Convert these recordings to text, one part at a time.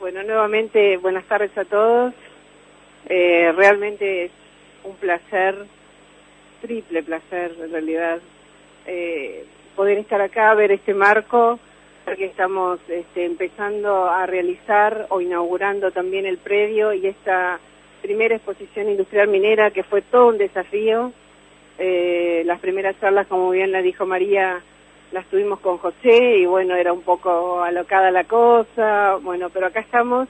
Bueno, nuevamente buenas tardes a todos. Eh, realmente es un placer, triple placer en realidad, eh, poder estar acá, ver este marco, porque estamos este, empezando a realizar o inaugurando también el predio y esta primera exposición industrial minera que fue todo un desafío. Eh, las primeras charlas, como bien la dijo María, las tuvimos con José y bueno, era un poco alocada la cosa, bueno, pero acá estamos.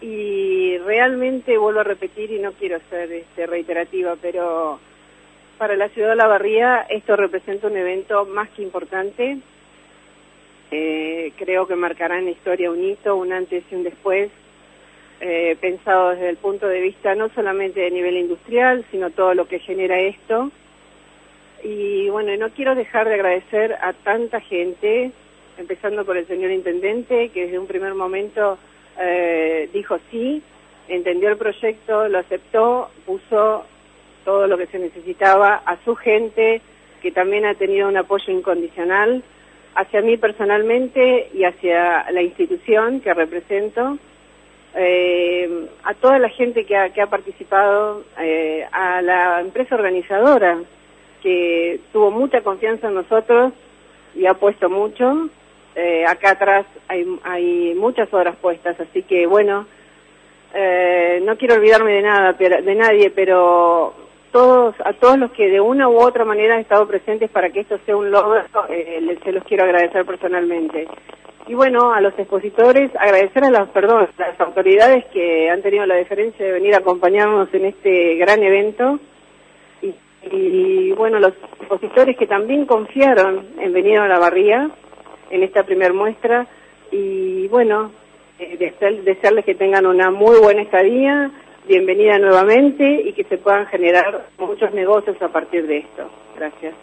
Y realmente vuelvo a repetir y no quiero ser este, reiterativa, pero para la ciudad de La Barría esto representa un evento más que importante. Eh, creo que marcará en la historia un hito, un antes y un después, eh, pensado desde el punto de vista no solamente de nivel industrial, sino todo lo que genera esto y bueno, no quiero dejar de agradecer a tanta gente, empezando por el señor intendente, que desde un primer momento eh, dijo sí, entendió el proyecto, lo aceptó, puso todo lo que se necesitaba a su gente, que también ha tenido un apoyo incondicional hacia mí personalmente y hacia la institución que represento, eh, a toda la gente que ha, participado, eh, a la empresa organizadora, que tuvo mucha confianza en nosotros y ha puesto mucho. Eh, acá atrás hay, hay muchas horas puestas, así que bueno, eh, no quiero olvidarme de nada, de nadie, pero todos, a todos los que de una u otra manera han estado presentes para que esto sea un logro, eh, se los quiero agradecer personalmente. Y bueno, a los expositores, agradecer a las, perdón, las autoridades que han tenido la deferencia de venir a acompañarnos en este gran evento bueno, los expositores que también confiaron en venir a la barría en esta primer muestra y bueno, eh, desearles que tengan una muy buena estadía, bienvenida nuevamente y que se puedan generar muchos negocios a partir de esto. Gracias.